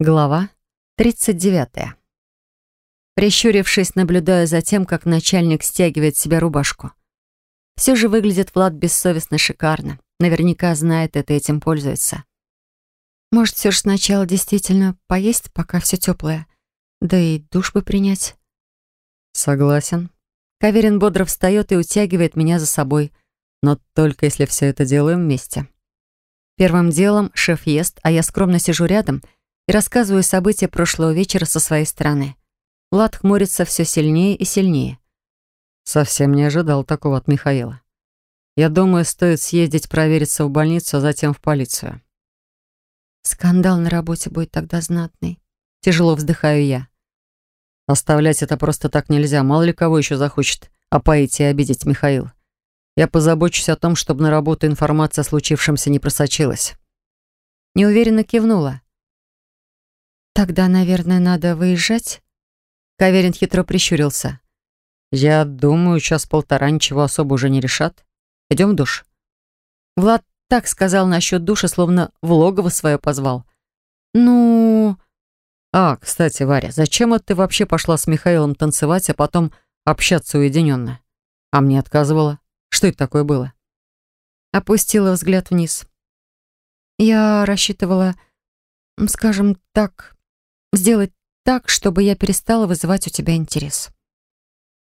Глава 39. Прищурившись, наблюдаю за тем, как начальник стягивает с себя рубашку. Все же выглядит Влад бессовестно шикарно. Наверняка знает это и этим пользуется. Может, все же сначала действительно поесть, пока все теплое. Да и душ бы принять. Согласен. Каверин бодро встает и утягивает меня за собой. Но только если все это делаем вместе. Первым делом шеф ест, а я скромно сижу рядом — и рассказываю события прошлого вечера со своей стороны. Влад хмурится все сильнее и сильнее. Совсем не ожидал такого от Михаила. Я думаю, стоит съездить провериться в больницу, а затем в полицию. Скандал на работе будет тогда знатный. Тяжело вздыхаю я. Оставлять это просто так нельзя. Мало ли кого еще захочет опоить и обидеть Михаил. Я позабочусь о том, чтобы на работу информация о случившемся не просочилась. Неуверенно кивнула. «Тогда, наверное, надо выезжать?» Каверин хитро прищурился. «Я думаю, час-полтора ничего особо уже не решат. Идем в душ». Влад так сказал насчет душа, словно в логово свое позвал. «Ну...» «А, кстати, Варя, зачем это ты вообще пошла с Михаилом танцевать, а потом общаться уединенно? А мне отказывала. Что это такое было?» Опустила взгляд вниз. «Я рассчитывала, скажем так, сделать так, чтобы я перестала вызывать у тебя интерес.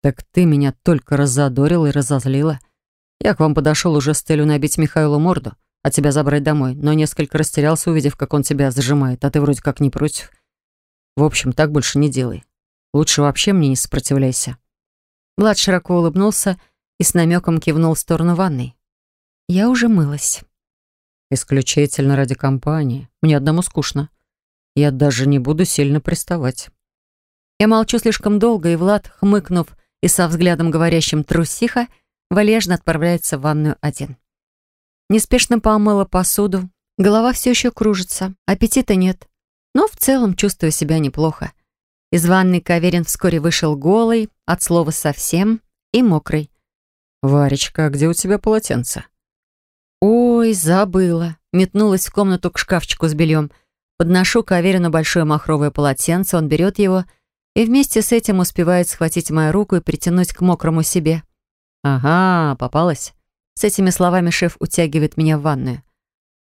Так ты меня только раззадорила и разозлила. Я к вам подошел уже с целью набить Михаилу морду, а тебя забрать домой, но несколько растерялся, увидев, как он тебя зажимает, а ты вроде как не против. В общем, так больше не делай. Лучше вообще мне не сопротивляйся. Влад широко улыбнулся и с намеком кивнул в сторону ванной. Я уже мылась. Исключительно ради компании. Мне одному скучно. Я даже не буду сильно приставать. Я молчу слишком долго, и Влад, хмыкнув и со взглядом говорящим «трусиха», валежно отправляется в ванную один. Неспешно помыла посуду, голова все еще кружится, аппетита нет, но в целом чувствую себя неплохо. Из ванной Каверин вскоре вышел голый, от слова совсем, и мокрый. «Варечка, а где у тебя полотенце?» «Ой, забыла». Метнулась в комнату к шкафчику с бельем. Подношу к Аверину большое махровое полотенце, он берет его и вместе с этим успевает схватить мою руку и притянуть к мокрому себе. «Ага, попалась». С этими словами шеф утягивает меня в ванную.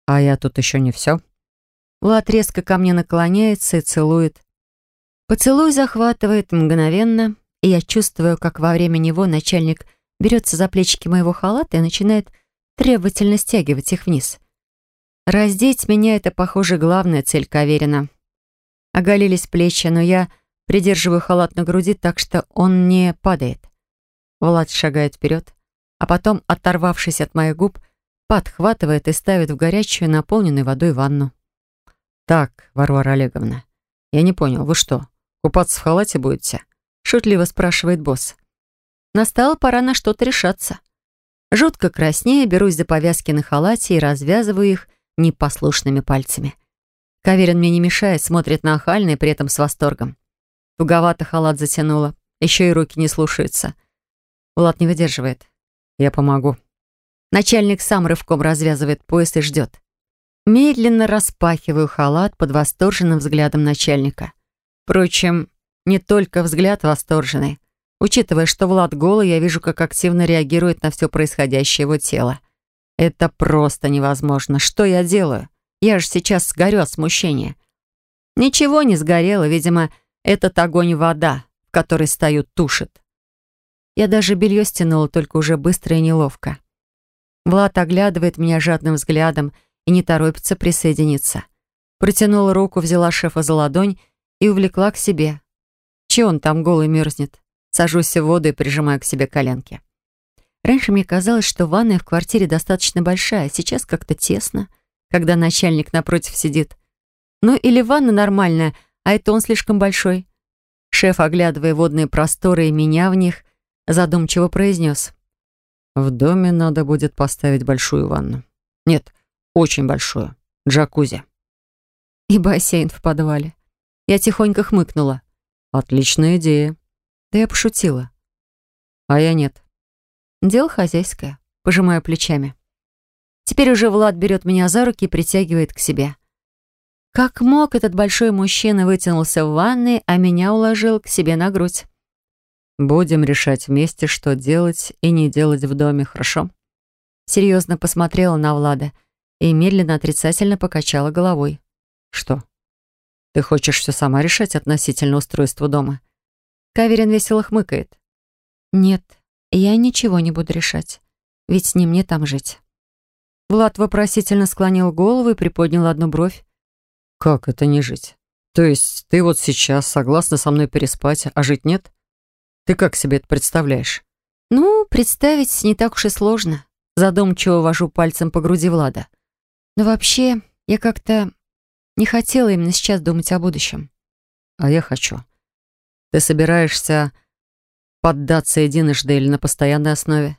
«А я тут еще не все». Влад резко ко мне наклоняется и целует. Поцелуй захватывает мгновенно, и я чувствую, как во время него начальник берется за плечики моего халата и начинает требовательно стягивать их вниз. Раздеть меня — это, похоже, главная цель Каверина. Оголились плечи, но я придерживаю халат на груди так, что он не падает. Влад шагает вперед, а потом, оторвавшись от моих губ, подхватывает и ставит в горячую, наполненную водой ванну. «Так, Варвара Олеговна, я не понял, вы что, купаться в халате будете?» Шутливо спрашивает босс. Настала пора на что-то решаться. Жутко краснее, берусь за повязки на халате и развязываю их, непослушными пальцами. Каверин мне не мешает, смотрит на охально и при этом с восторгом. Туговато халат затянула, еще и руки не слушаются. Влад не выдерживает. Я помогу. Начальник сам рывком развязывает пояс и ждет. Медленно распахиваю халат под восторженным взглядом начальника. Впрочем, не только взгляд восторженный. Учитывая, что Влад голый, я вижу, как активно реагирует на все происходящее его тело. Это просто невозможно. Что я делаю? Я же сейчас сгорю от смущения. Ничего не сгорело, видимо, этот огонь вода, в которой стою, тушит. Я даже белье стянула, только уже быстро и неловко. Влад оглядывает меня жадным взглядом и не торопится присоединиться. Протянула руку, взяла шефа за ладонь и увлекла к себе. Че он там голый мерзнет? Сажусь в воду и прижимаю к себе коленки. Раньше мне казалось, что ванная в квартире достаточно большая, а сейчас как-то тесно, когда начальник напротив сидит. Ну или ванна нормальная, а это он слишком большой. Шеф, оглядывая водные просторы и меня в них, задумчиво произнес. «В доме надо будет поставить большую ванну. Нет, очень большую. Джакузи». И бассейн в подвале. Я тихонько хмыкнула. «Отличная идея». Да я пошутила. А я нет. Дело хозяйское. Пожимаю плечами. Теперь уже Влад берет меня за руки и притягивает к себе. Как мог, этот большой мужчина вытянулся в ванной, а меня уложил к себе на грудь. «Будем решать вместе, что делать и не делать в доме, хорошо?» Серьезно посмотрела на Влада и медленно отрицательно покачала головой. «Что? Ты хочешь все сама решать относительно устройства дома?» Каверин весело хмыкает. «Нет, я ничего не буду решать, ведь не мне там жить». Влад вопросительно склонил голову и приподнял одну бровь. «Как это не жить? То есть ты вот сейчас согласна со мной переспать, а жить нет? Ты как себе это представляешь?» «Ну, представить не так уж и сложно». Задумчиво вожу пальцем по груди Влада. «Но вообще, я как-то не хотела именно сейчас думать о будущем». «А я хочу. Ты собираешься поддаться единожды или на постоянной основе?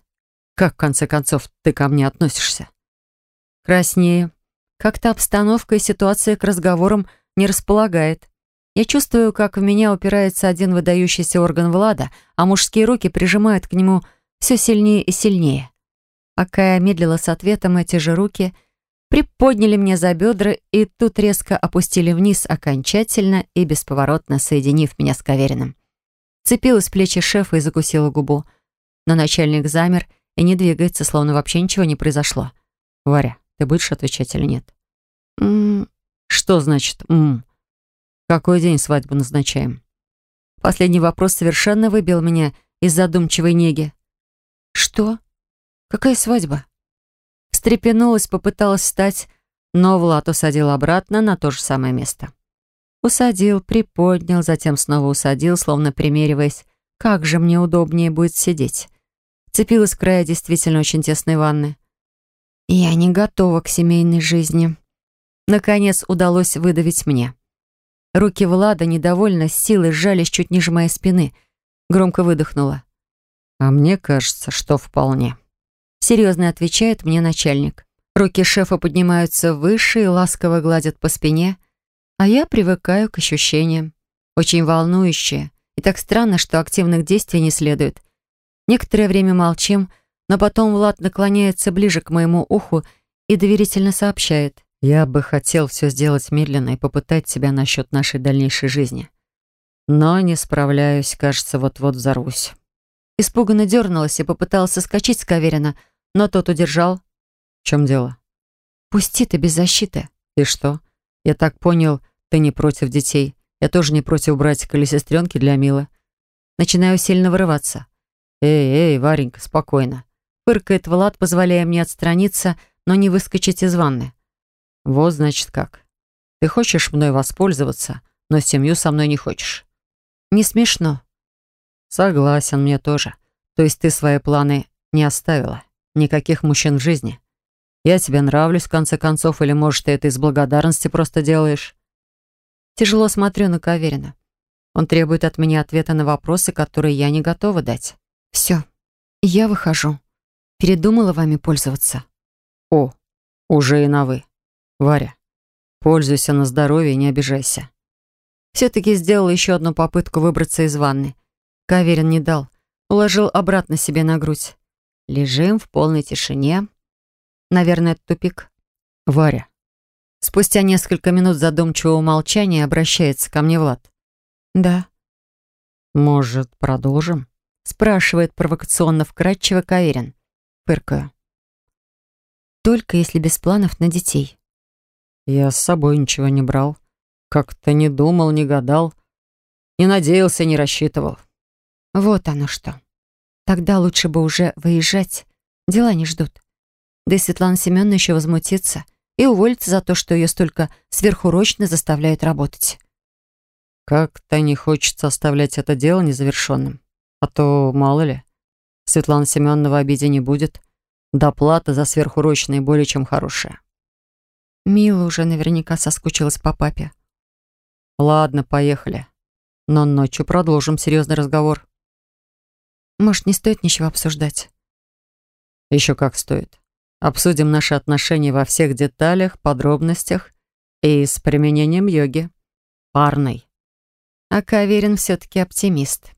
Как, в конце концов, ты ко мне относишься?» Краснею. Как-то обстановка и ситуация к разговорам не располагает. Я чувствую, как в меня упирается один выдающийся орган Влада, а мужские руки прижимают к нему все сильнее и сильнее. Пока я медлила с ответом, эти же руки приподняли меня за бедра и тут резко опустили вниз, окончательно и бесповоротно соединив меня с Кавериным. Цепилась в плечи шефа и закусила губу. Но начальник замер и не двигается, словно вообще ничего не произошло. «Варя, ты будешь отвечать или нет?» «М-м...» «Что значит «м-м»?» Какой день свадьбу назначаем? Последний вопрос совершенно выбил меня из задумчивой неги. Что? Какая свадьба? Встрепенулась, попыталась встать, но Влад усадил обратно на то же самое место. Усадил, приподнял, затем снова усадил, словно примериваясь, как же мне удобнее будет сидеть. Цепилась края действительно очень тесной ванны. Я не готова к семейной жизни. Наконец удалось выдавить мне. Руки Влада недовольно с силой сжались чуть ниже моей спины. Громко выдохнула. «А мне кажется, что вполне». Серьезно отвечает мне начальник. Руки шефа поднимаются выше и ласково гладят по спине, а я привыкаю к ощущениям. Очень волнующие. И так странно, что активных действий не следует. Некоторое время молчим, но потом Влад наклоняется ближе к моему уху и доверительно сообщает. Я бы хотел все сделать медленно и попытать себя насчет нашей дальнейшей жизни. Но не справляюсь, кажется, вот-вот взорвусь. Испуганно дернулась и попыталась соскочить с Каверина, но тот удержал. В чем дело? Пусти ты без защиты. И что? Я так понял, ты не против детей. Я тоже не против братика или сестренки для Милы. Начинаю сильно вырываться. Эй, эй, Варенька, спокойно. Фыркает Влад, позволяя мне отстраниться, но не выскочить из ванны. Вот, значит, как. Ты хочешь мной воспользоваться, но семью со мной не хочешь. Не смешно. Согласен, мне тоже. То есть ты свои планы не оставила? Никаких мужчин в жизни? Я тебе нравлюсь, в конце концов, или, может, ты это из благодарности просто делаешь? Тяжело смотрю на Каверина. Он требует от меня ответа на вопросы, которые я не готова дать. Все, я выхожу. Передумала вами пользоваться. О, уже и на «вы». Варя, пользуйся на здоровье не обижайся. Все-таки сделал еще одну попытку выбраться из ванны. Каверин не дал. Уложил обратно себе на грудь. Лежим в полной тишине. Наверное, это тупик. Варя. Спустя несколько минут задумчивого молчания обращается ко мне Влад. Да. Может, продолжим? Спрашивает провокационно вкрадчиво Каверин. Пыркаю. Только если без планов на детей. Я с собой ничего не брал. Как-то не думал, не гадал. Не надеялся, не рассчитывал. Вот оно что. Тогда лучше бы уже выезжать. Дела не ждут. Да и Светлана Семеновна еще возмутится и уволится за то, что ее столько сверхурочно заставляют работать. Как-то не хочется оставлять это дело незавершенным. А то, мало ли, Светлана Семеновна в обиде не будет. Доплата за сверхурочные более чем хорошая. Мила уже наверняка соскучилась по папе. Ладно, поехали. Но ночью продолжим серьезный разговор. Может, не стоит ничего обсуждать? Еще как стоит. Обсудим наши отношения во всех деталях, подробностях и с применением йоги. Парной. А Каверин все-таки оптимист.